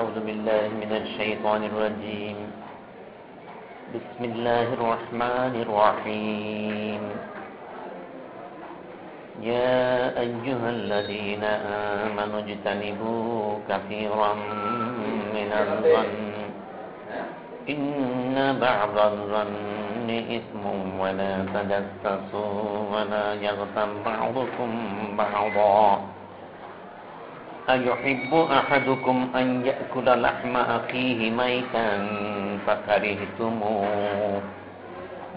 أعوذ بالله من الشيطان الرجيم. بسم الله الرحمن الرحيم. يا أيها الذين آمنوا اجتنبوا كثيرا من الظن. إن بعض الظن إثم ولا تجسسوا ولا يغتب بعضكم بعضا. أيحب أحدكم أن يأكل لحم أخيه ميتا فكرهتموه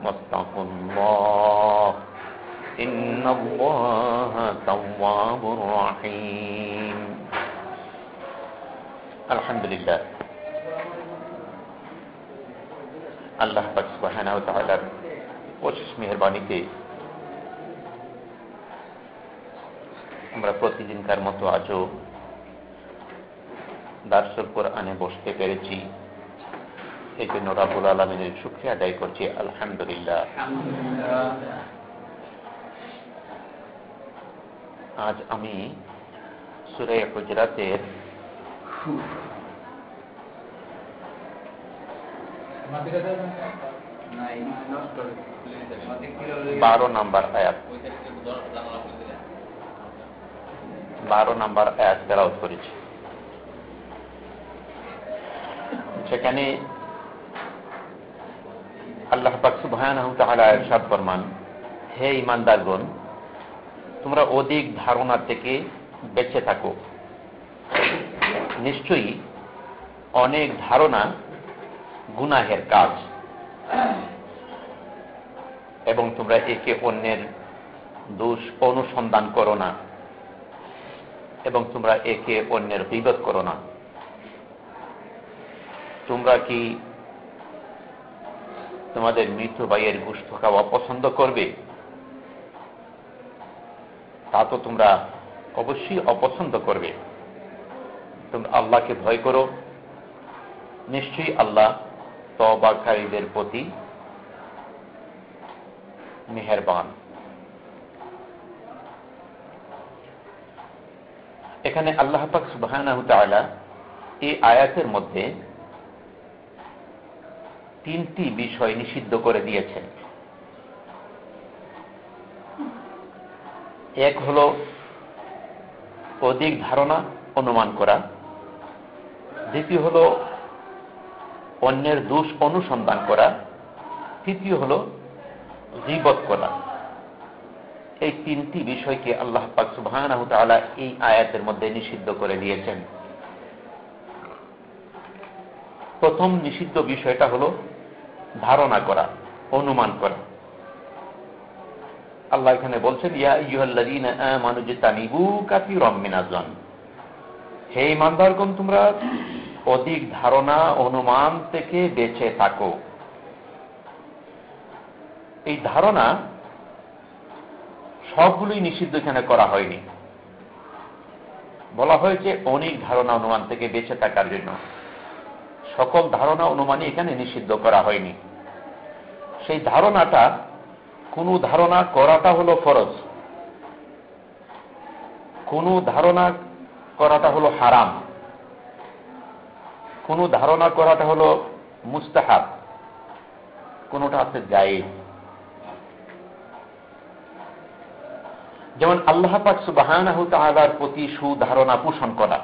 واتقوا الله إن الله تواب رحيم الحمد لله আল্লাহ সুবহানাহু ওয়া তাআলার অশেষ মেহেরবানিতে আমরা প্রতিদিনকার মতো আজও দার্সুল কোরআনে বসতে পেরেছি। এই জন্য রাবুল আলমিনের শুক্রিয়া আদায় করছি, আলহামদুলিল্লাহ। আজ আমি সুরে গুজরাতের বারো নাম্বার আয়াত। বারো নাম্বার আয়াত তেলাওত করেছি। সেখানে আল্লাহ পাক সুবহানাহু তাআলা ইরশাদ ফরমান, হে ইমানদারগণ তোমরা অধিক ধারণা থেকে বেঁচে থাকো। নিশ্চয়ই অনেক ধারণা গুনাহের কাজ। এবং তোমরা একে অন্যের দোষ অনুসন্ধান করো না। এবং তোমরা একে অন্যের বিগত করো না। তোমরা কি তোমাদের মৃত ভাইয়ের গুষ্ঠ খাওয়া পছন্দ করবে? তা তো তোমরা অবশ্যই অপছন্দ করবে। তোমরা আল্লাহকে ভয় করো। নিশ্চয়ই আল্লাহ তবাকারীদের প্রতি মেহেরবান। এখানে আল্লাহ পাক সুবাহ এই আয়াতের মধ্যে তিনটি বিষয় নিষিদ্ধ করে দিয়েছেন। এক হল অধিক ধারণা অনুমান করা। দ্বিতীয় হল অন্যের দোষ অনুসন্ধান করা। তৃতীয় হল জীবত করা। এই তিনটি বিষয়কে আল্লাহ পাক সুবাহ এই আয়াতের মধ্যে নিষিদ্ধ করে দিয়েছেন। প্রথম নিষিদ্ধ বিষয়টা হল ধারণা করা, অনুমান করা। আল্লাহ এখানে বলছেন, ইয়া হে ইমানদারগণ তোমরা অধিক ধারণা, অনুমান থেকে বেঁচে থাকো। এই ধারণা সবগুলোই নিষিদ্ধ এখানে করা হয়নি। বলা হয়েছে, অনেক ধারণা, অনুমান থেকে বেঁচে থাকার জন্য। সকল ধারণা অনুমানই এখানে নিষিদ্ধ করা হয়নি। সেই ধারণাটা, কোন ধারণা করাটা হলো ফরজ। কোন ধারণা করাটা হলো হারাম। কোন ধারণা করাটা হলো মুস্তাহাব। কোনটা আছে জায়েজ। যেমন আল্লাহ পাক সুবাহানাহু তাআলার প্রতি সুধারণা পোষণ করা,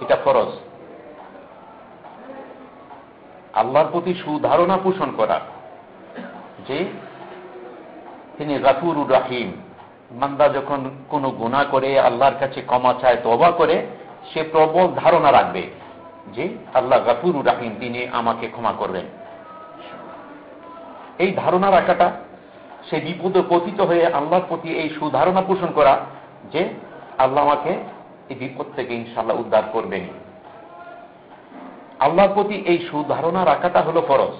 এটা ফরজ। আল্লাহর প্রতি সুধারণা পোষণ করা, যে তিনি গাফুর রাহিম। মান্দা যখন কোনো গুণা করে, আল্লাহর কাছে ক্ষমা চায় তবা করে, সে প্রবল ধারণা রাখবে যে আল্লাহ গাফুর রাহিম, তিনি আমাকে ক্ষমা করবেন। এই ধারণা রাখাটা, সে বিপদে পতিত হয়ে আল্লাহর প্রতি এই সুধারণা পোষণ করা যে আল্লাহ আমাকে এই বিপদ থেকে ইনশাল্লাহ উদ্ধার করবেন। আল্লাহর প্রতি এই সুধারণা রাখাটা হলো ফরজ।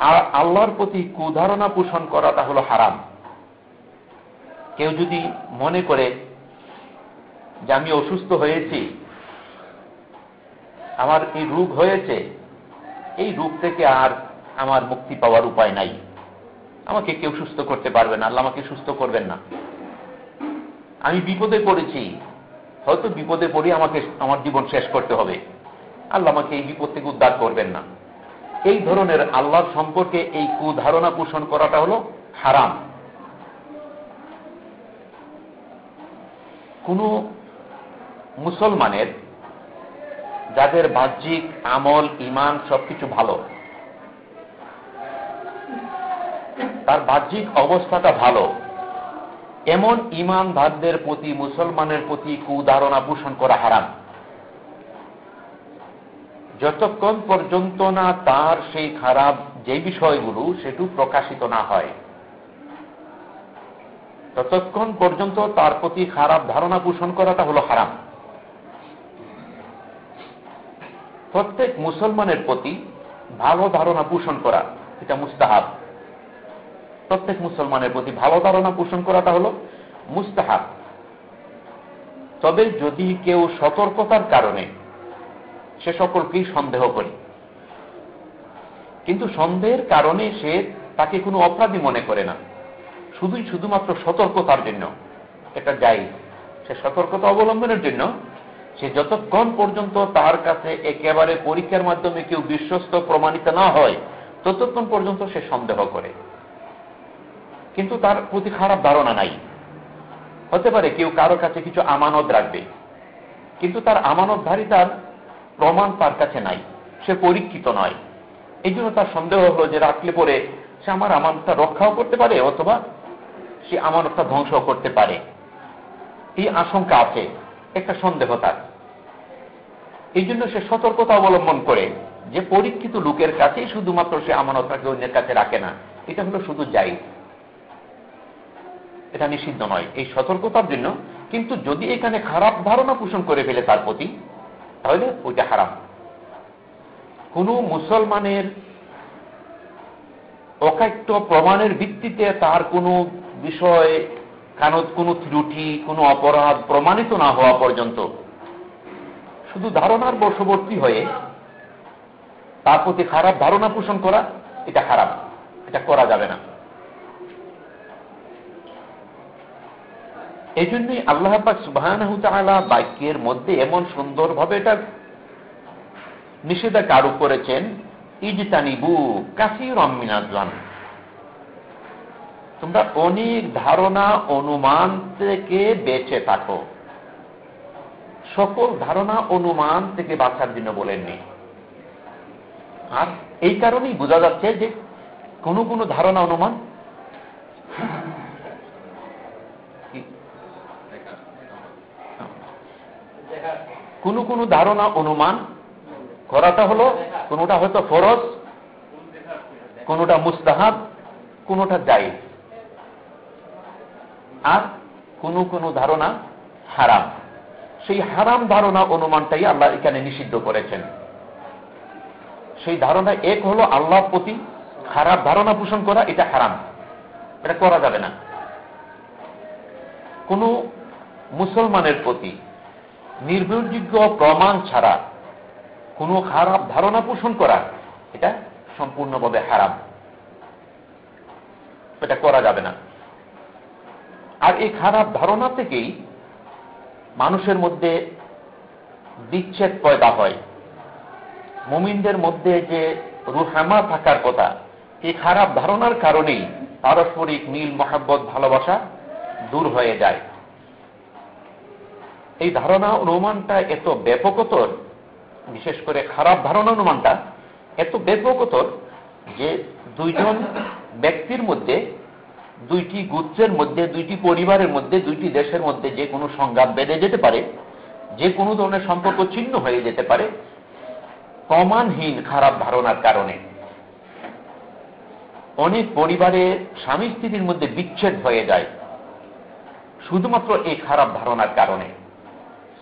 আর আল্লাহর প্রতি কুধারণা পোষণ করাটা হলো হারাম। কেউ যদি মনে করে যে আমি অসুস্থ হয়েছি, আমার এই রোগ হয়েছে, এই রোগ থেকে আর আমার মুক্তি পাওয়ার উপায় নাই। আমাকে কেউ সুস্থ করতে পারবে না, আল্লাহ আমাকে সুস্থ করবেন না। আমি বিপদে পড়েছি, হয়তো বিপদে পড়ে আমাকে, আমার জীবন শেষ করতে হবে। আল্লাহ আমাকে এই বিপদ থেকে উদ্ধার করবেন না। এই ধরনের আল্লাহর সম্পর্কে এই কুধারণা পোষণ করাটা হল হারাম। কোন মুসলমানের যাদের বাহ্যিক আমল ইমান সবকিছু ভালো, তার বাহ্যিক অবস্থাটা ভালো, এমন ইমানদারদের প্রতি, মুসলমানের প্রতি কুধারণা পোষণ করা হারাম। যতক্ষণ পর্যন্ত না তার সেই খারাপ যে বিষয়গুলো সেটু প্রকাশিত না হয়, ততক্ষণ পর্যন্ত তার প্রতি খারাপ ধারণা পোষণ করাটা হলো হারাম। প্রত্যেক মুসলমানের প্রতি ভালো ধারণা পোষণ করা, এটা মুস্তাহাব। প্রত্যেক মুসলমানের প্রতি ভালো ধারণা পোষণ করাটা হল মুস্তাহাব। তবে যদি কেউ সতর্কতার কারণে সে সকলকেই সন্দেহ করে। কিন্তু সন্দেহের কারণে সে তাকে কোনো অপরাধী মনে করে না। শুধুই শুধুমাত্র সতর্কতার জন্য। এটা যাই সে সতর্কতা অবলম্বনের জন্য সে যতক্ষণ পর্যন্ত তার কাছে একেবারে পরীক্ষার মাধ্যমে কেউ বিশ্বস্ত প্রমাণিত না হয়, ততক্ষণ পর্যন্ত সে সন্দেহ করে। কিন্তু তার প্রতি খারাপ ধারণা নাই। হতে পারে কেউ কারও কাছে কিছু আমানত রাখবে, কিন্তু তার আমানতধারী তার প্রমাণ তার কাছে নাই, সে পরীক্ষিত নয়। এই জন্য তার সন্দেহ হলো যে রাখলে পরে সে আমার আমানতটা রক্ষাও করতে পারে অথবা সে আমানতটা ধ্বংস করতে পারে। এই আশঙ্কা আছে, একটা সন্দেহ তার। এই জন্য সে সতর্কতা অবলম্বন করে যে পরীক্ষিত লোকের কাছেই শুধুমাত্র সে আমানতটাকে অন্যের কাছে রাখে না, এটা হলো শুধু যাই এটা নিষিদ্ধ নয়, এই সতর্কতার জন্য। কিন্তু যদি এখানে খারাপ ধারণা পোষণ করে ফেলে তার প্রতি তাহলে ওইটা হারাম। কোন মুসলমানের অকাট্য প্রমাণের ভিত্তিতে তার কোনো বিষয়, কানত কোনো ত্রুটি, কোনো অপরাধ প্রমাণিত না হওয়া পর্যন্ত, শুধু ধারণার বশবর্তী হয়ে তার প্রতি খারাপ ধারণা পোষণ করা, এটা খারাপ এটা করা যাবে না। এই জন্যই আল্লাহ পাক সুবাহ বাক্যের মধ্যে এমন সুন্দরভাবে এটা নিষেধাজ্ঞা আরোপ করেছেন, ইজতানিবু কাসির অমিনাজান তোমরা অনেক ধারণা, অনুমান থেকে বেঁচে থাকো। সকল ধারণা, অনুমান থেকে বাঁচার জন্য বলেননি। আর এই কারণেই বোঝা যাচ্ছে যে কোন কোন ধারণা, অনুমান কোন কোন ধারণা অনুমান করাটা হলো, কোনটা হয়তো ফরজ, কোনটা মুস্তাহাব, কোনটা যাই আর কোন কোন ধারণা হারাম। সেই হারাম ধারণা অনুমানটাই আল্লাহ এখানে নিষিদ্ধ করেছেন। সেই ধারণা এক হলো আল্লাহর প্রতি খারাপ ধারণা পোষণ করা, এটা হারাম। এটা করা যাবে না। কোন মুসলমানের প্রতি নির্ভরযোগ্য প্রমাণ ছাড়া কোনো খারাপ ধারণা পোষণ করা এটা সম্পূর্ণভাবে হারাম। এটা করা যাবে না। আর এই খারাপ ধারণা থেকেই মানুষের মধ্যে বিচ্ছেদ পয়দা হয়। মুমিনদের মধ্যে যে রুহামা থাকার কথা, এই খারাপ ধারণার কারণেই পারস্পরিক মিল মহাব্বত, ভালোবাসা দূর হয়ে যায়। এই ধারণা অনুমানটা এত ব্যাপকতর, বিশেষ করে খারাপ ধারণা অনুমানটা এত ব্যাপকতর যে দুইজন ব্যক্তির মধ্যে, দুইটি গুচ্ছের মধ্যে, দুইটি পরিবারের মধ্যে, দুইটি দেশের মধ্যে যে কোনো সংঘাত বেড়ে যেতে পারে, যে কোনো ধরনের সম্পর্ক ছিন্ন হয়ে যেতে পারে, প্রমাণহীন খারাপ ধারণার কারণে। অনেক পরিবারে স্বামী স্ত্রীর মধ্যে বিচ্ছেদ হয়ে যায়, শুধুমাত্র এই খারাপ ধারণার কারণে।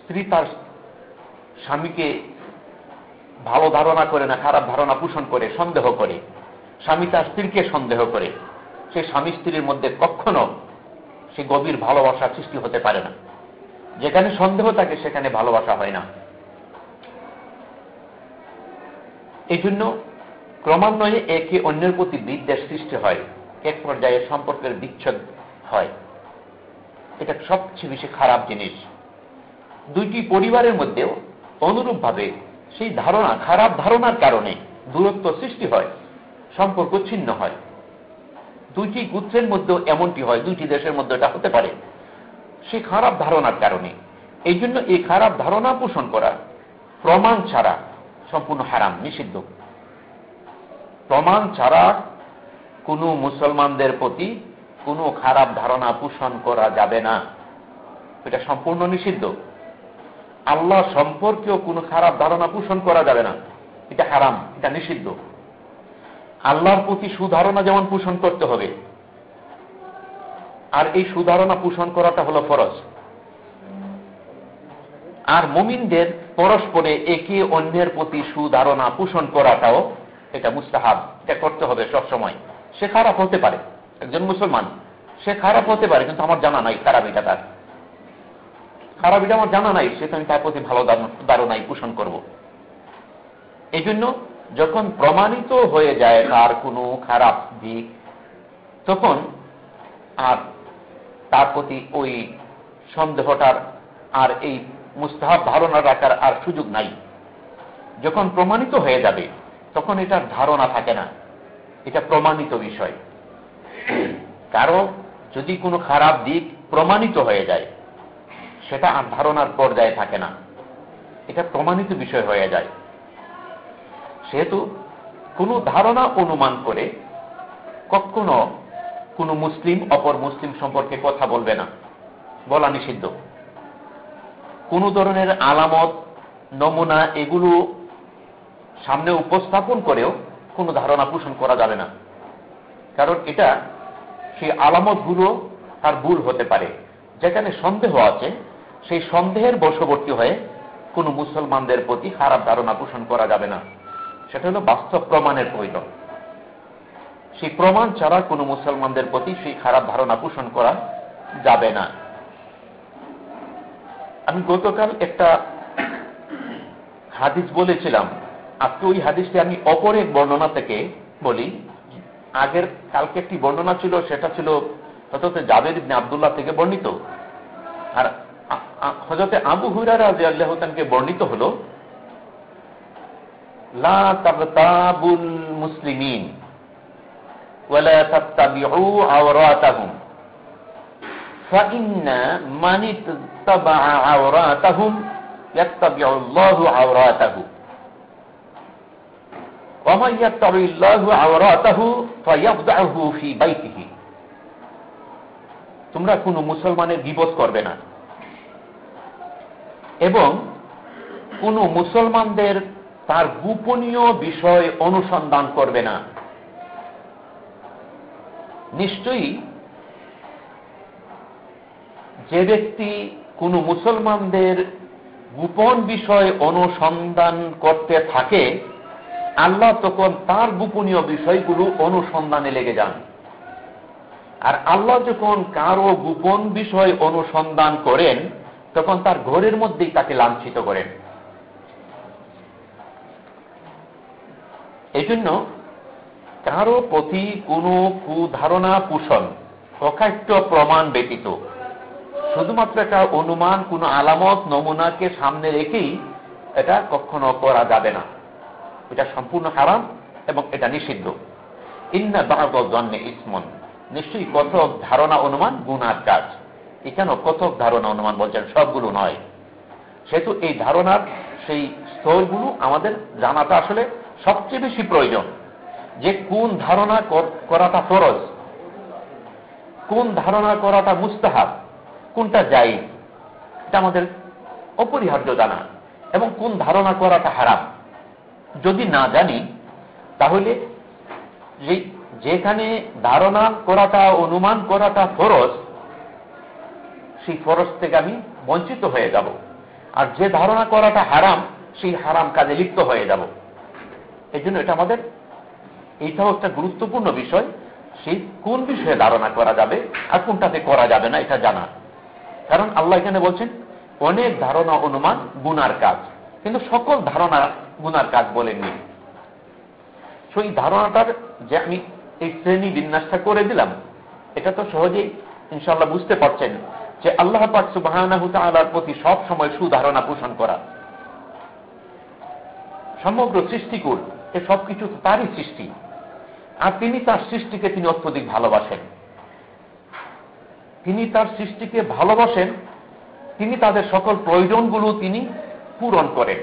স্ত্রী তার স্বামীকে ভালো ধারণা করে না, খারাপ ধারণা পোষণ করে, সন্দেহ করে। স্বামী তার স্ত্রীকে সন্দেহ করে। সে স্বামী স্ত্রীর মধ্যে কখনো সে গভীর ভালোবাসা সৃষ্টি হতে পারে না। যেখানে সন্দেহ থাকে, সেখানে ভালোবাসা হয় না। এই জন্য ক্রমান্বয়ে একে অন্যের প্রতি বিদ্বেষ সৃষ্টি হয়। এক পর্যায়ে সম্পর্কের বিচ্ছেদ হয়। এটা সবচেয়ে বেশি খারাপ জিনিস। দুইটি পরিবারের মধ্যেও অনুরূপভাবে সেই ধারণা, খারাপ ধারণার কারণে দূরত্ব সৃষ্টি হয়, সম্পর্ক ছিন্ন হয়। দুইটি গুত্রের মধ্যে এমনটি হয়, দুইটি দেশের মধ্যে এটা হতে পারে। সেই খারাপ ধারণার কারণে। এই জন্য এই খারাপ ধারণা পোষণ করা প্রমাণ ছাড়া সম্পূর্ণ হারাম, নিষিদ্ধ। প্রমাণ ছাড়া কোনো মুসলমানদের প্রতি কোনো খারাপ ধারণা পোষণ করা যাবে না। এটা সম্পূর্ণ নিষিদ্ধ। আল্লাহ সম্পর্কেও কোনো খারাপ ধারণা পোষণ করা যাবে না। এটা হারাম, এটা নিষিদ্ধ। আল্লাহর প্রতি সুধারণা যেমন পোষণ করতে হবে, আর এই সুধারণা পোষণ করাটা হলো ফরজ। আর মুমিনদের পরস্পরে একে অন্যের প্রতি সুধারণা পোষণ করাটাও এটা মুস্তাহাব, এটা করতে হবে সবসময়। সে খারাপ হতে পারে, একজন মুসলমান, সে খারাপ হতে পারে, কিন্তু আমার জানা নাই খারাপ এটা তার। খারাপ আমার জানা নাই, সে আমি তার প্রতি ভালো ধারণাই পোষণ করব। এই জন্য যখন প্রমাণিত হয়ে যায় তার কোনো খারাপ দিক, তখন আর তার প্রতি ওই সন্দেহটার আর এই মুস্তাহাব ধারণা রাখার আর সুযোগ নাই। যখন প্রমাণিত হয়ে যাবে, তখন এটার ধারণা থাকে না। এটা প্রমাণিত বিষয়। কারও যদি কোনো খারাপ দিক প্রমাণিত হয়ে যায় সেটা আর ধারণার পর্যায়ে থাকে না। এটা প্রমাণিত বিষয় হয়ে যায়। সেহেতু কোনো ধারণা অনুমান করে কখনো কোনো মুসলিম, অপর মুসলিম সম্পর্কে কথা বলবে না। বলা নিষিদ্ধ। কোন ধরনের আলামত, নমুনা এগুলো সামনে উপস্থাপন করেও কোনো ধারণা পোষণ করা যাবে না। কারণ এটা সেই আলামতগুলো তার ভুল হতে পারে। যেখানে সন্দেহ আছে সেই সন্দেহের বশবর্তী হয়ে কোনো মুসলমানদের প্রতি খারাপ ধারণা পোষণ করা যাবে না। সেটা হলো বাস্তব প্রমাণের প্রয়োজন। সেই প্রমাণ ছাড়া কোনো মুসলমানদের প্রতি সেই খারাপ ধারণা পোষণ করা যাবে না। আমি গতকাল একটা হাদিস বলেছিলাম। আজকে ওই হাদিসটি আমি অপর এক বর্ণনা থেকে বলি। আগের কালকে একটি বর্ণনা ছিল, সেটা ছিল হজরত জাবেদ আবদুল্লাহ থেকে বর্ণিত। আর হজরতে আবু হুরারা যে আল্লাহ তানকে বর্ণিত হল লাবুল মুসলিমিন তোমরা কোন মুসলমানের বিপদ করবে না। এবং কোন মুসলমানদের তার গোপনীয় বিষয় অনুসন্ধান করবে না। নিশ্চয়ই যে ব্যক্তি কোন মুসলমানদের গোপন বিষয় অনুসন্ধান করতে থাকে, আল্লাহ তখন তার গোপনীয় বিষয়গুলো অনুসন্ধানে লেগে যান। আর আল্লাহ যখন কারও গোপন বিষয় অনুসন্ধান করেন তখন তার ঘরের মধ্যেই তাকে লাঞ্ছিত করেন। এই জন্য কারও প্রতি কোনো কুধারণা পোষণ প্রকাশ্য প্রমাণ ব্যতীত, শুধুমাত্র একটা অনুমান, কোন আলামত, নমুনাকে সামনে রেখেই এটা কখনো করা যাবে না। এটা সম্পূর্ণ হারাম এবং এটা নিষিদ্ধ। ইন্না বাহাদ জন্মে ইসমন, নিশ্চয়ই কথক ধারণা, অনুমান, গুণার কাজ। এখানেও কথক ধারণা অনুমান বলছেন, সবগুলো নয়। সেহেতু এই ধারণার সেই স্তরগুলো আমাদের জানাটা আসলে সবচেয়ে বেশি প্রয়োজন। যে কোন ধারণা করাটা ফরজ, কোন ধারণা করাটা মুস্তাহাব, কোনটা যাই এটা আমাদের অপরিহার্য জানা। এবং কোন ধারণা করাটা হারাম। যদি না জানি, তাহলে যেখানে ধারণা করাটা, অনুমান করাটা ফরজ সেই ফরজ থেকে আমি বঞ্চিত হয়ে যাব। আর যে ধারণা করাটা হারাম, সেই হারাম কাজে লিপ্ত হয়ে যাব। এই জন্য এটা আমাদের, এইটাও একটা গুরুত্বপূর্ণ বিষয়, সেই কোন বিষয়ে ধারণা করা যাবে আর কোনটাতে করা যাবে না, এটা জানা। কারণ আল্লাহ এখানে বলছেন, অনেক ধারণা অনুমান গুনার কাজ, কিন্তু সকল ধারণা গুনার কাজ বলেননি। সেই ধারণাটার যে আমি এই শ্রেণি বিন্যাসটা করে দিলাম, এটা তো সহজেই ইনশাল্লাহ বুঝতে পারছেন। যে আল্লাহ পাক সুবাহর প্রতি সব সময় সুধারণা পোষণ করা। সমগ্র সৃষ্টিকুল, এ সবকিছু তারই সৃষ্টি। আর তিনি তার সৃষ্টিকে তিনি অত্যধিক ভালোবাসেন। তিনি তার সৃষ্টিকে ভালোবাসেন, তিনি তাদের সকল প্রয়োজনগুলো তিনি পূরণ করেন।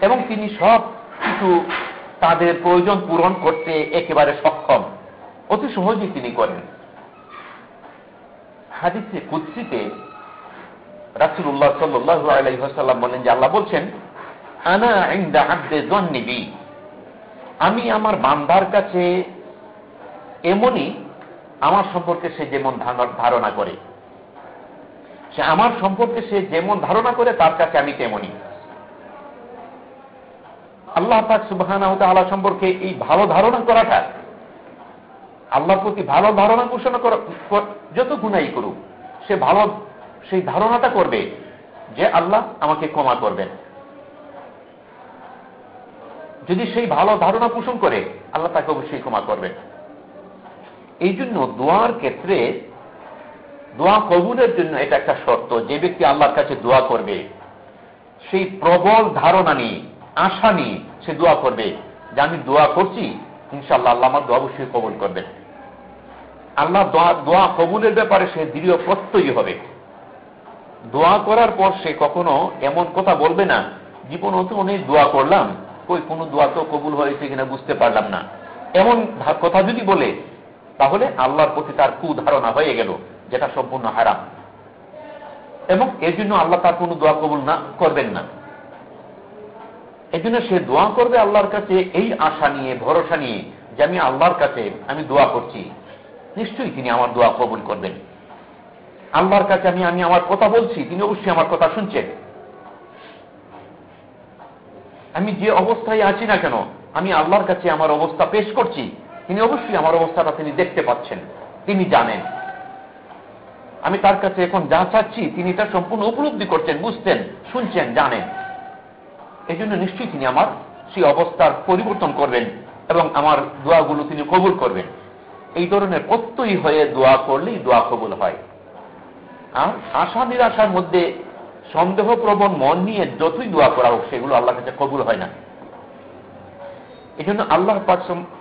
এবং তিনি সব কিছু তাদের প্রয়োজন পূরণ করতে একেবারে সক্ষম। অতি সহজেই তিনি করেন। হাদিসে কুৎসিতে রাসুল্লাহ সাল্লাহ আলাইসাল্লাম বলেন যে আল্লাহ বলছেন, আনা ইন্দা আব্দে জন্নিবি। আমি আমার বান্দার কাছে এমনই আমার সম্পর্কে সে যেমন ধারণা করে, সে আমার সম্পর্কে সে যেমন ধারণা করে, তার কাছে আমি তেমনই। আল্লাহ পাক সুবাহ সম্পর্কে এই ভালো ধারণা করাটা আল্লাহর প্রতি ভালো ধারণা পোষণ যত গুণাই করুক, সে ভালো, সেই ধারণাটা করবে যে আল্লাহ আমাকে ক্ষমা করবেন। যদি সেই ভালো ধারণা পোষণ করে, আল্লাহ তাকে অবশ্যই ক্ষমা করবেন। এই জন্য দোয়ার ক্ষেত্রে দোয়া কবুলের জন্য এটা একটা শর্ত, যে ব্যক্তি আল্লাহর কাছে দোয়া করবে, সেই প্রবল ধারণা নিয়ে, আশা নিয়ে সে দোয়া করবে যে আমি দোয়া করছি ইনশাল্লাহ আল্লাহ আমার দোয়া অবশ্যই কবুল করবেন। আল্লাহ দোয়া কবুলের ব্যাপারে সে দৃঢ় প্রত্যয়ী হবে। দোয়া করার পর সে কখনো এমন কথা বলবে না, জীবন তো অনেক দোয়া করলাম। কই, কোনো দোয়া তো কবুল হয়েছে কিনা বুঝতে পারলাম না। এমন কথা যদি বলে, তাহলে আল্লাহর প্রতি তার কুধারণা হয়ে গেল, যেটা সম্পূর্ণ হারাম। এবং এর জন্য আল্লাহ তার কোনো দোয়া কবুল না করবেন না। এই জন্য সে দোয়া করবে আল্লাহর কাছে, এই আশা নিয়ে, ভরসা নিয়ে যে আমি আল্লাহর কাছে আমি দোয়া করছি। নিশ্চয়ই তিনি আমার দোয়া কবুল করবেন। আল্লাহর কাছে আমি আমি আমার কথা বলছি, তিনি অবশ্যই আমার কথা শুনছেন। আমি যে অবস্থায় আছি না কেন, আমি আল্লাহর কাছে আমার অবস্থা পেশ করছি। তিনি অবশ্যই আমার অবস্থাটা তিনি দেখতে পাচ্ছেন, তিনি জানেন। আমি তার কাছে এখন যা চাচ্ছি, তিনি তার সম্পূর্ণ উপলব্ধি করছেন, বুঝতেন, শুনছেন, জানেন। এই জন্য নিশ্চয়ই তিনি আমার সেই অবস্থার পরিবর্তন করবেন এবং আমার দোয়াগুলো তিনি কবুল করবেন। এই ধরনের প্রত্যয়ী হয়ে দোয়া করলেই দোয়া কবুল হয়। আর আশা নিরাশার মধ্যে সন্দেহ প্রবণ মন নিয়ে যতই দোয়া করা হোক, সেগুলো আল্লাহ কাছে কবুল হয় না। এই জন্য আল্লাহ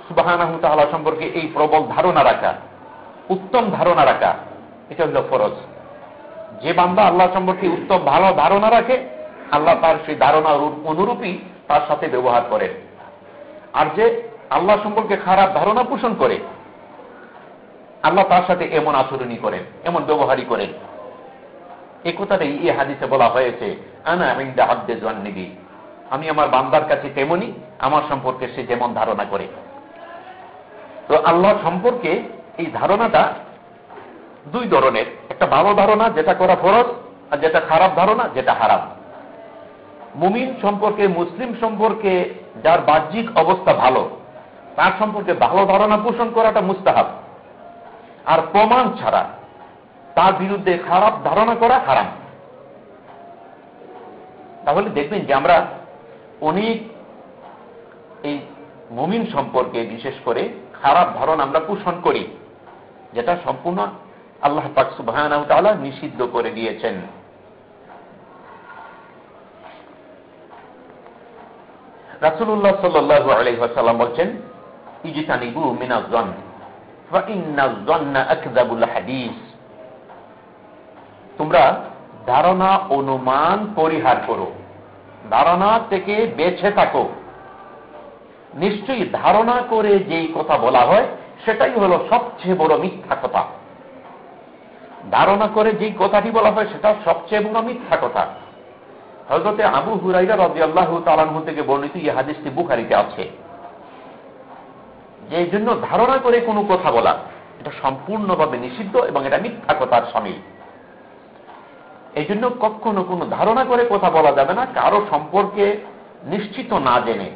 সুবাহ সম্পর্কে এই প্রবল ধারণা রাখা, উত্তম ধারণা রাখা, এটা হল ফরজ। যে বান্দা আল্লাহ সম্পর্কে উত্তম ভালো ধারণা রাখে, আল্লাহ তার সেই ধারণা অনুরূপী তার সাথে ব্যবহার করে। আর যে আল্লাহ সম্পর্কে খারাপ ধারণা পোষণ করে আল্লাহ তার সাথে এমন আচরণই করেন, এমন ব্যবহারই করেন। এ কথাটাই এই হাদিসে বলা হয়েছে, আনা আমিন্দা আব্দে জন্নিবি। আমি আমার বান্দার কাছে তেমনই আমার সম্পর্কে সে যেমন ধারণা করে। তো আল্লাহ সম্পর্কে এই ধারণাটা দুই ধরনের, একটা ভালো ধারণা, যেটা করা ফরজ, আর যেটা খারাপ ধারণা, যেটা হারাম। মুমিন সম্পর্কে, মুসলিম সম্পর্কে যার বাহ্যিক অবস্থা ভালো, তার সম্পর্কে ভালো ধারণা পোষণ করাটা মুস্তাহাব। আর প্রমাণ ছাড়া তার বিরুদ্ধে খারাপ ধারণা করা হারাম। তাহলে দেখবেন যে আমরা অনেক এই মুমিন সম্পর্কে, বিশেষ করে খারাপ ধারণা আমরা পোষণ করি, যেটা সম্পূর্ণ আল্লাহ পাক সুবাহ নিষিদ্ধ করে দিয়েছেন। রাসুল্লাহ সাল্লু আলহাম বলছেন, ইজিতানিবু মিনাজন তোমরা ধারণা অনুমান পরিহার করো। ধারণা থেকে বেছে থাকো। নিশ্চয়ই ধারণা করে যেই কথা বলা হয়, সেটাই হল সবচেয়ে বড় মিথ্যা কথা। ধারণা করে যেই কথাটি বলা হয়, সেটা সবচেয়ে বড় মিথ্যা কথা। হজরতে আবু হুরাইরা রবি আল্লাহ তালানহু থেকে বর্ণিত এই হাদিসটি বুখারিতে আছে। যে জন্য ধারণা করে কোনো কথা বলা, এটা সম্পূর্ণভাবে নিষিদ্ধ এবং এটা মিথ্যা কথার সামিল। এই জন্য কখনো কোনো ধারণা করে কথা বলা যাবে না, কারও সম্পর্কে নিশ্চিত না জেনে।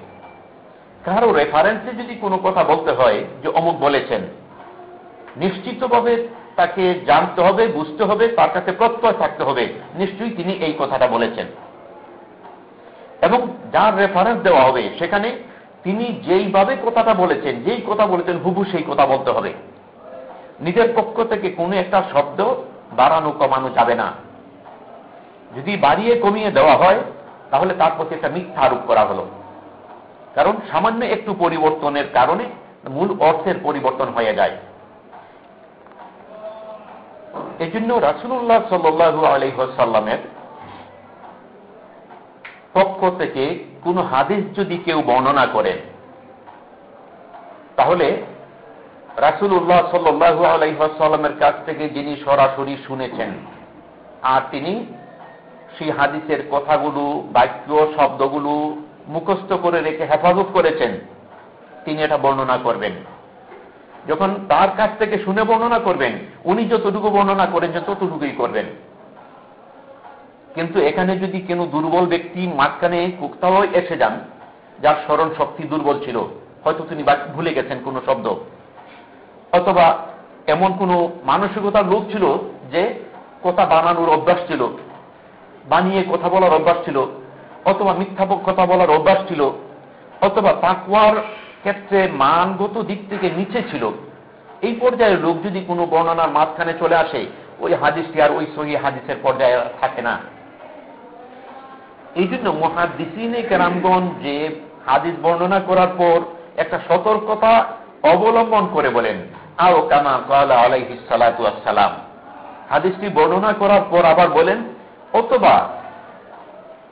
কারও রেফারেন্সে যদি কোনো কথা বলতে হয়, যে অমুক বলেছেন, নিশ্চিতভাবে তাকে জানতে হবে, বুঝতে হবে, তার কাছে প্রত্যয় থাকতে হবে, নিশ্চয়ই তিনি এই কথাটা বলেছেন। এবং যার রেফারেন্স দেওয়া হবে, সেখানে তিনি যেইভাবে কথাটা বলেছেন, যেই কথা বলেছেন হুবু সেই কথা বলতে হবে। নিজের পক্ষ থেকে কোনো একটা শব্দ বাড়ানো, কমানো যাবে না। যদি বাড়িয়ে কমিয়ে দেওয়া হয়, তাহলে তার প্রতি একটা মিথ্যা আরোপ করা হলো। কারণ সামান্য একটু পরিবর্তনের কারণে মূল অর্থের পরিবর্তন হয়ে যায়। এই জন্য রাসুল্লাহ সাল্লু আলহ্লামের পক্ষ থেকে কোন হাদিস যদি কেউ বর্ণনা করেন তাহলে রাসুল্লাহ সাল্লু আলহ্লামের কাছ থেকে যিনি সরাসরি শুনেছেন, আর তিনি সেই হাদিসের কথাগুলো, বাক্য, শব্দগুলো মুখস্থ করে রেখে হেফাজত করেছেন, তিনি এটা বর্ণনা করবেন। যখন তার কাছ থেকে শুনে বর্ণনা করবেন, উনি যতটুকু বর্ণনা করেন ততটুকুই করবেন। কিন্তু এখানে যদি কেন দুর্বল ব্যক্তি মাঝখানে কোথাও এসে যান, যার স্মরণ শক্তি দুর্বল ছিল, হয়তো তিনি ভুলে গেছেন কোন শব্দ। অথবা এমন কোন মানসিকতার লোক ছিল যে কথা বানানোর অভ্যাস ছিল, বানিয়ে কথা বলার অভ্যাস ছিল, অথবা মিথ্যা কথা বলার অভ্যাস ছিল, অথবা তাকুয়ার ক্ষেত্রে মানগত দিক থেকে নিচে ছিল। এই পর্যায়ে লোক যদি কোনো বর্ণনার মাঝখানে চলে আসে, ওই হাদিসটি আর ওই সহি হাদিসের পর্যায়ে থাকে না। এই জন্য মহাদিসিনে কেরামগঞ্জ যে হাদিস বর্ণনা করার পর একটা সতর্কতা অবলম্বন করে বলেন, আও কামা কালা আলাইহিস সালাম হাদিসটি বর্ণনা করার পর আবার বলেন অথবা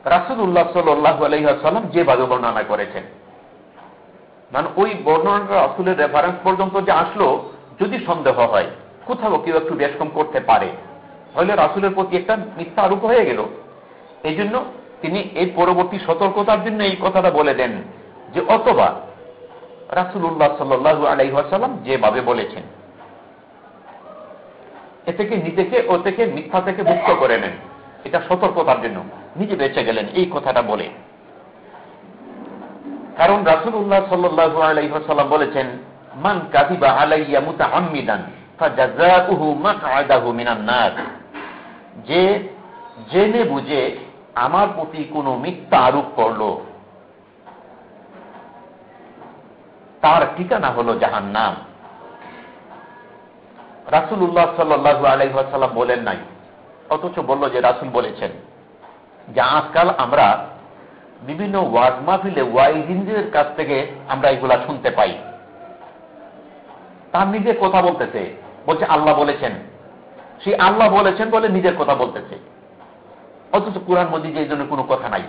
রাসুল্লাহ সাল্লাহ আলহিহাসাল্লাম যেভাবে বর্ণনা করেছেন। মানে ওই বর্ণনাটা রাসুলের রেফারেন্স পর্যন্ত যে আসলো, যদি সন্দেহ হয়, কোথাও কেউ একটু বেশ কম করতে পারে হলে রাসুলের প্রতি একটা মিথ্যা আরোপ হয়ে গেল। এই জন্য তিনি এই পরবর্তী সতর্কতার জন্য এই কথাটা বলে দেন যে অথবা রাসুল্লাহ সাল্লু আলাইসাল্লাম যেভাবে বলেছেন। এ থেকে নিজেকে, ও থেকে মিথ্যা থেকে মুক্ত করে নেন। এটা সতর্কতার জন্য। নিজে বেঁচে গেলেন, এই কথাটা বলে। কারণ রাসুল উল্লাহ সাল্লু আলাইসাল্লাম বলেছেন, মান কাদিবা আলাইয়া মুতা আমিদান যে জেনে বুঝে আমার প্রতি কোন মিথ্যা আরোপ করল। তার ঠিকানা হল জাহান নাম রাসুল উল্লাহ সাল্লু আলাইসাল্লাম বলেন নাই, অথচ বলল যে রাসুল বলেছেন যে আজকাল আমরা বিভিন্ন ওয়াজ মাহফিলে ওয়াইজিনদের কাছ থেকে আমরা এগুলা শুনতে পাই। তার নিজের কথা বলতেছে, বলছে আল্লাহ বলেছেন। সেই আল্লাহ বলেছেন বলে নিজের কথা বলতেছে। অথচ কোরআন মধ্যে যে জন্য কোনো কথা নাই।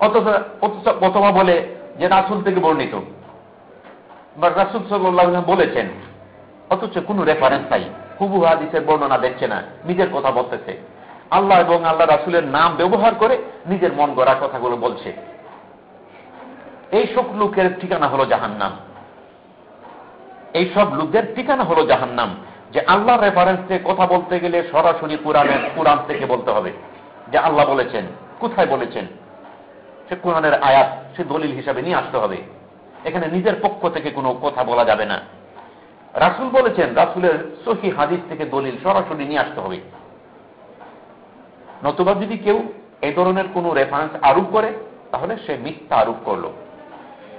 অথচ অথবা বলে যে রাসুল থেকে বর্ণিত। বা রাসুল সাল্লাহ বলেছেন, অথচ কোন রেফারেন্স নাই। হুবু হাদিসের বর্ণনা দেখছে না, নিজের কথা বলতেছে। আল্লাহ এবং আল্লাহ রাসুলের নাম ব্যবহার করে নিজের মন গড়া কথাগুলো বলছে। এই সব লোকের ঠিকানা হলো জাহান্নাম। এই সব লোকদের ঠিকানা হলো জাহান নাম যে আল্লাহ রেফারেন্সে কথা বলতে গেলে সরাসরি কোরআনের কোরআন থেকে বলতে হবে। যে আল্লাহ বলেছেন, কোথায় বলেছেন? সে কোরআনের আয়াত, সে দলিল হিসাবে নিয়ে আসতে হবে। এখানে নিজের পক্ষ থেকে কোনো কথা বলা যাবে না। রাসুল বলেছেন, রাসুলের সহি হাদিস থেকে দলিল সরাসরি নিয়ে আসতে হবে। নতুবা যদি কেউ এই ধরনের কোন রেফারেন্স আরোপ করে, তাহলে সে মিথ্যা আরোপ করল।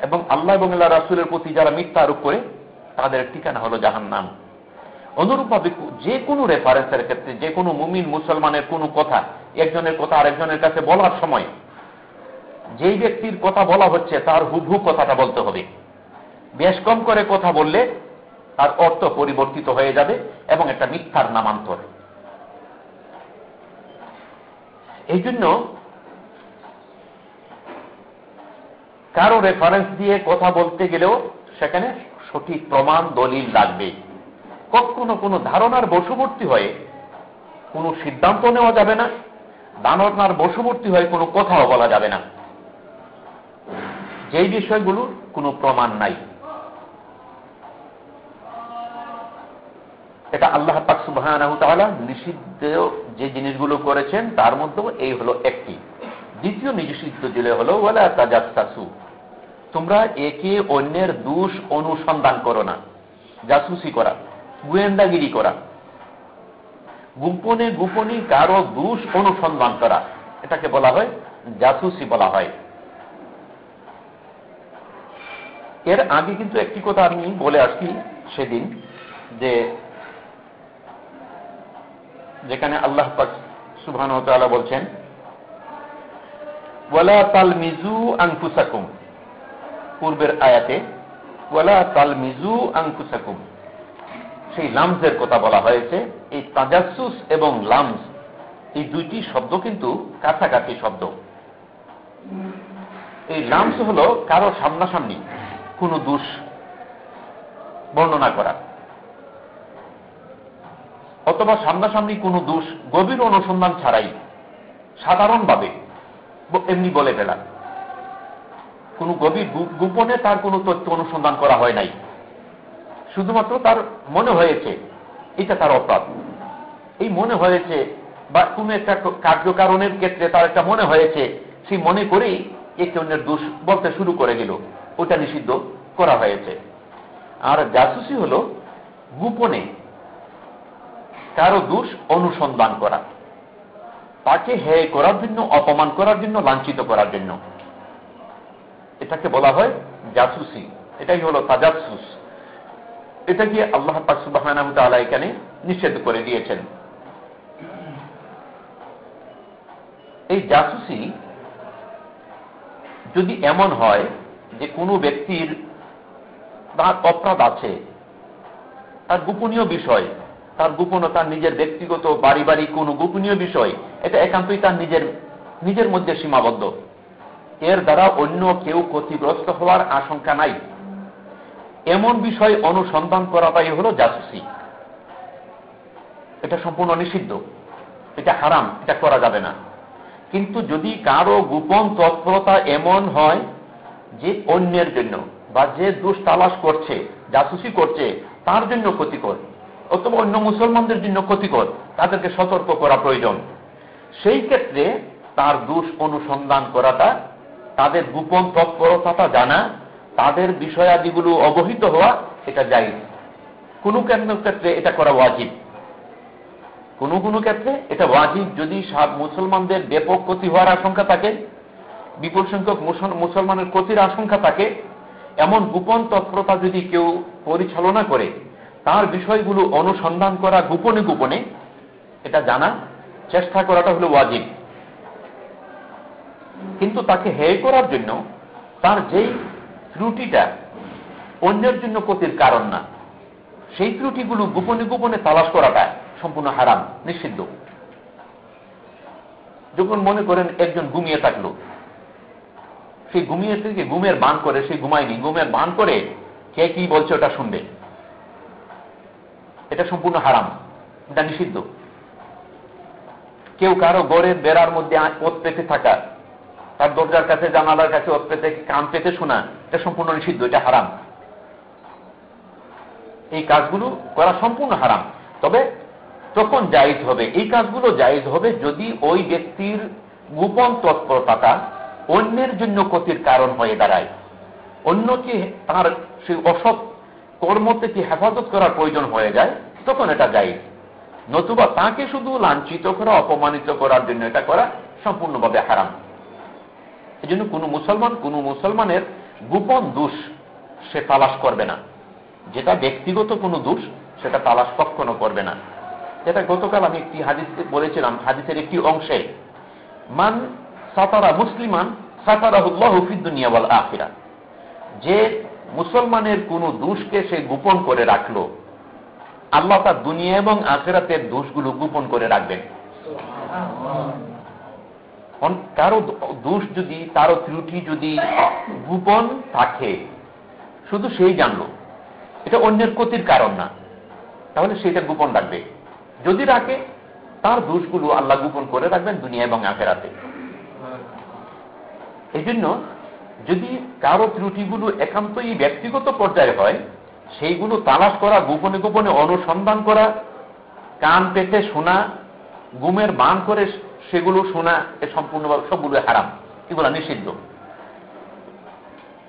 এবং আল্লাহ এবং আল্লাহ রাসুলের প্রতি যারা মিথ্যা আরোপ করে, তাদের ঠিকানা হলো জাহান নাম অনুরূপভাবে যে কোনো রেফারেন্সের ক্ষেত্রে, যে কোনো মুমিন মুসলমানের কোনো কথা, একজনের কথা আরেকজনের কাছে বলার সময়, যেই ব্যক্তির কথা বলা হচ্ছে তার হুভু কথাটা বলতে হবে। বেশ কম করে কথা বললে তার অর্থ পরিবর্তিত হয়ে যাবে এবং একটা মিথ্যার নামান্তর। এই জন্য কারও রেফারেন্স দিয়ে কথা বলতে গেলেও সেখানে সঠিক প্রমাণ, দলিল লাগবে কখনো কোনো ধারণার বশবর্তী হয়ে কোনো সিদ্ধান্ত নেওয়া যাবে না, ধারণার বশবর্তী হয়ে কোনো কথাও বলা যাবে না। যেই বিষয়গুলোর কোনো প্রমাণ নাই। এটা আল্লাহ পাক সুবাহ নিষিদ্ধ যে জিনিসগুলো করেছেন, তার মধ্যেও এই হলো একটি। দ্বিতীয় নিষিদ্ধ দিলে হলো ওলা তাজাসু তোমরা একে অন্যের দুষ অনুসন্ধান করো না, জাসুসি করা। গোয়েন্দাগিরি করা। গোপনে গোপনে কারও দুষ অনুসন্ধান করা। এটাকে বলা হয় জাসুসি বলা হয়। এর আগে কিন্তু একটি কথা আমি বলে আসছি সেদিন যে যেখানে আল্লাহ সুবহান বলছেন, ওয়ালা তাল মিজু আংকুসাকুম পূর্বের আয়াতে, ওয়ালা তাল মিজু আংকুসাকুম সেই লামসের কথা বলা হয়েছে। এই তাজাসুস এবং লামস, এই দুইটি শব্দ কিন্তু কাছাকাছি শব্দ। এই লামস হল কারও সামনাসামনি কোনো দোষ বর্ণনা করা। অথবা সামনাসামনি কোনো দোষ গভীর অনুসন্ধান ছাড়াই, সাধারণভাবে এমনি বলে ফেলা। কোন গভীর গোপনে তার কোনো তথ্য অনুসন্ধান করা হয় নাই। শুধুমাত্র তার মনে হয়েছে, এটা তার অপরাধ। এই মনে হয়েছে বা কোন একটা কার্যকারণের ক্ষেত্রে তার একটা মনে হয়েছে সেই মনে করেই একটি অন্যের দোষ বলতে শুরু করে দিল। ওটা নিষিদ্ধ করা হয়েছে। আর জাসুসি হল গোপনে কারও দোষ অনুসন্ধান করা। তাকে হেয় করার জন্য, অপমান করার জন্য, লাঞ্ছিত করার জন্য। এটাকে বলা হয় জাসুসি। এটাই হল তাজাসুস। এটা কি আল্লাহ পাকসুবাহ এখানে নিষেধ করে দিয়েছেন? এই জাসুসি যদি এমন হয় যে কোনো ব্যক্তির তার অপরাধ আছে, তার গোপনীয় বিষয়, তার গোপনতা নিজের ব্যক্তিগত, পারিবারিক কোন গোপনীয় বিষয়, এটা একান্তই তার নিজের নিজের মধ্যে সীমাবদ্ধ। এর দ্বারা অন্য কেউ ক্ষতিগ্রস্ত হওয়ার আশঙ্কা নাই। এমন বিষয় অনুসন্ধান করাটাই হল জাসুসি। এটা সম্পূর্ণ নিষিদ্ধ। এটা হারাম, এটা করা যাবে না। কিন্তু যদি কারও গোপন তৎপরতা এমন হয় যে অন্যের জন্য বা যে দোষ তালাশ করছে, জাসুসি করছে, তার জন্য ক্ষতিকর অথবা অন্য মুসলমানদের জন্য ক্ষতিকর, তাদেরকে সতর্ক করা প্রয়োজন। সেই ক্ষেত্রে তার দোষ অনুসন্ধান করাটা, তাদের গোপন তৎপরতাটা জানা তাদের বিষয়াদিগুলো অবহিত হওয়া এটা যাই কোনো ক্ষেত্রে এটা করা ওয়াজিব। কোন কোন ক্ষেত্রে এটা ওয়াজিব যদি মুসলমানদের ব্যাপক ক্ষতি হওয়ার আশঙ্কা থাকে, বিপুল সংখ্যক মুসলমানের ক্ষতির আশঙ্কা থাকে, এমন গোপন তৎপরতা যদি কেউ পরিচালনা করে, তার বিষয়গুলো অনুসন্ধান করা গোপনে গোপনে, এটা জানা, চেষ্টা করাটা হলো ওয়াজিব। কিন্তু তাকে হেয় করার জন্য তার যেই ত্রুটিটা অন্যের জন্য ক্ষতির কারণ না। সেই ত্রুটিগুলো গোপনে গোপনে তালাশ করাটা সম্পূর্ণ হারাম, নিষিদ্ধ। যখন মনে করেন একজন ঘুমিয়ে থাকল সেই ঘুমিয়ে থেকে ঘুমের বান করে সেই ঘুমায়নি, ঘুমের বান করে কে কি বলছে ওটা শুনবে। এটা সম্পূর্ণ হারাম, এটা নিষিদ্ধ। কেউ কারও গড়ের বেড়ার মধ্যে ওত পেতে থাকা, তার দরজার কাছে, জানালার কাছে ওত পেতে, কান পেতে শোনা এটা সম্পূর্ণ নিষিদ্ধ, এটা হারাম। এই কাজগুলো করা সম্পূর্ণ হারাম। তবে তখন জায়জ হবে, এই কাজগুলো জায়জ হবে যদি ওই ব্যক্তির গোপন তৎপরতাটা অন্যের জন্য ক্ষতির কারণ হয়ে দাঁড়ায়। অন্যকে তার সেই অসৎ কর্ম থেকে হেফাজত করার প্রয়োজন হয়ে যায়, তখন এটা জায়জ। নতুবা তাকে শুধু লাঞ্ছিত করা, অপমানিত করার জন্য এটা করা সম্পূর্ণভাবে হারাম। এই জন্য কোনো মুসলমান, কোনো মুসলমানের গোপন দোষ সে তালাশ করবে না। যেটা ব্যক্তিগত কোনো দোষ সেটা তালাশ কখনো করবে না। যেটা গতকাল আমি একটি হাদিস বলেছিলাম হাদিসের একটি অংশে মান সাতারা মুসলিমান সাতারাহুল্লাহ দুনিয়া বল আফিরা যে মুসলমানের কোন দোষকে সে গোপন করে রাখল আল্লাহ তার দুনিয়া এবং আখেরাতের দোষগুলো গোপন করে রাখবেন। কারও দোষ যদি কারও ত্রুটি যদি গোপন থাকে। শুধু সেই জানলো, এটা অন্যের ক্ষতির কারণ না। তাহলে সেটা গোপন রাখবে। যদি রাখে, তার দোষগুলো আল্লাহ গোপন করে রাখবেন দুনিয়া এবং আখেরাতে। এই জন্য যদি কারও ত্রুটিগুলো একান্তই ব্যক্তিগত পর্যায়ে হয়, সেইগুলো তালাশ করা, গোপনে গোপনে অনুসন্ধান করা, কান পেতে শোনা, গুমের বান করে সেগুলো শোনা, এ সম্পূর্ণভাবে সবগুলো হারাম। এগুলো নিষিদ্ধ।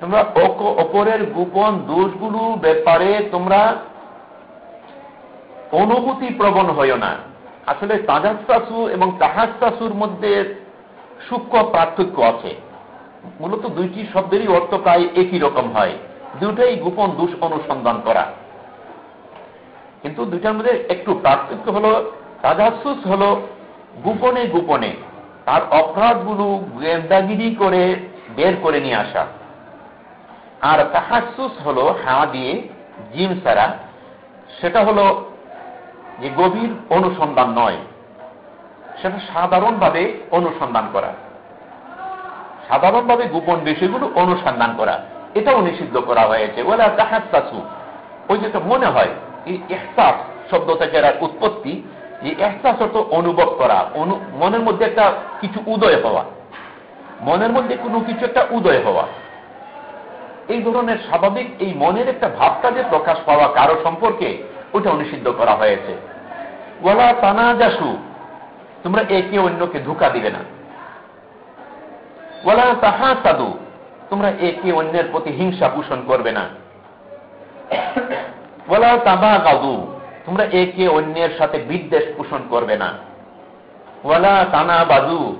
তোমরা অপরের গোপন দোষগুলো ব্যাপারে তোমরা অনুভূতি প্রবণ হইও না। আসলে তাজাস্তাসু এবং তাহাস্তাসুর মধ্যে সূক্ষ্ম পার্থক্য আছে। মূলত দুইটি শব্দেরই অর্থ প্রায় একই রকম হয়। দুটাই গোপন দোষ অনুসন্ধান করা। কিন্তু দুইটার মধ্যে একটু পার্থক্য হল তাজাসুস হল গোপনে গোপনে তার অপরাধগুলো গোয়েন্দাগিরি করে বের করে নিয়ে আসা। আর তাহাসুস হল হা দিয়ে জিম সারা সেটা হল যে গভীর অনুসন্ধান নয়। সেটা সাধারণভাবে অনুসন্ধান করা। সাধারণভাবে গোপন বিষয়গুলো অনুসন্ধান করা। এটাও নিষিদ্ধ করা হয়েছে। ওলা তাহাসু ওই যেটা মনে হয় এই এহসাস শব্দ থেকে উৎপত্তি এই এহসাস অর্থ অনুভব করা মনের মধ্যে একটা কিছু উদয় হওয়া। মনের মধ্যে কোনো কিছু একটা উদয় হওয়া। এই ধরনের স্বাভাবিক এই মনের একটা ভাবটা যে প্রকাশ পাওয়া কারও সম্পর্কে, ওটা নিষিদ্ধ করা হয়েছে। ওলা তানা যাসু তোমরা একে অন্যকে ধোকা দিবে না। ওলা তাহা সাধু তোমরা একে অন্যের প্রতি হিংসা পোষণ করবে না। ওলা তাবা গাদু তোমরা একে অন্যের সাথে বিদ্বেষ পোষণ করবে না। ওয়ালা তানা বাজু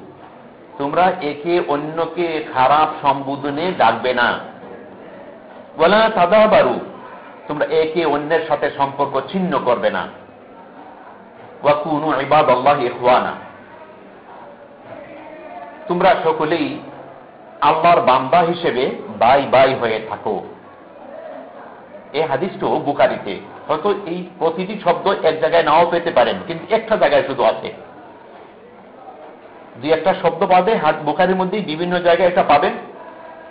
তোমরা একে অন্যকে খারাপ সম্বোধনে ডাকবে না। ওয়ালা তাদা বারু তোমরা একে অন্যের সাথে সম্পর্ক ছিন্ন করবে না। তোমরা সকলেই আল্লাহর বান্দা হিসেবে বাই বাই হয়ে থাকো। এই হাদিসটাও বুকারিতে হয়তো এই প্রতিটি শব্দ এক জায়গায় নাও পেতে পারেন, কিন্তু একটা জায়গায় শুধু আছে। দুই একটা শব্দ পাবে হাত বোকারির মধ্যেই বিভিন্ন জায়গায় এটা পাবেন।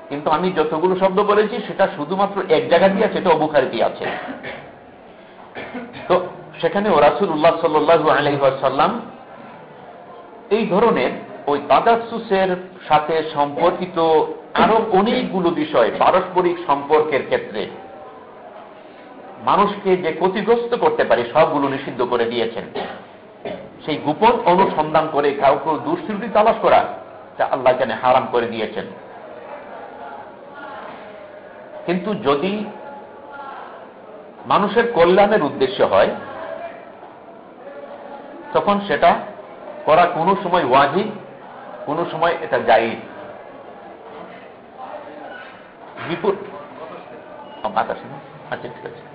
কিন্তু আমি যতগুলো শব্দ বলেছি, সেটা শুধুমাত্র এক জায়গা দিয়ে সেটা অবুখারিতে আছে। তো সেখানে ওরাসুল উল্লাহ সাল্লু আলহাসাল্লাম এই ধরনের ওই তাদাসুসের সাথে সম্পর্কিত আরও অনেকগুলো বিষয়, পারস্পরিক সম্পর্কের ক্ষেত্রে মানুষকে যে ক্ষতিগ্রস্ত করতে পারে, সবগুলো নিষিদ্ধ করে দিয়েছেন। সেই গোপন অনুসন্ধান করে কাউকে দুশ্রুতি তালাশ করা যা আল্লাহ কেন হারাম করে দিয়েছেন। কিন্তু যদি মানুষের কল্যাণের উদ্দেশ্য হয়, তখন সেটা করা কোনো সময় ওয়াজিব, কোনো সময় এটা যাই বিপুল আচ্ছা ঠিক আছে।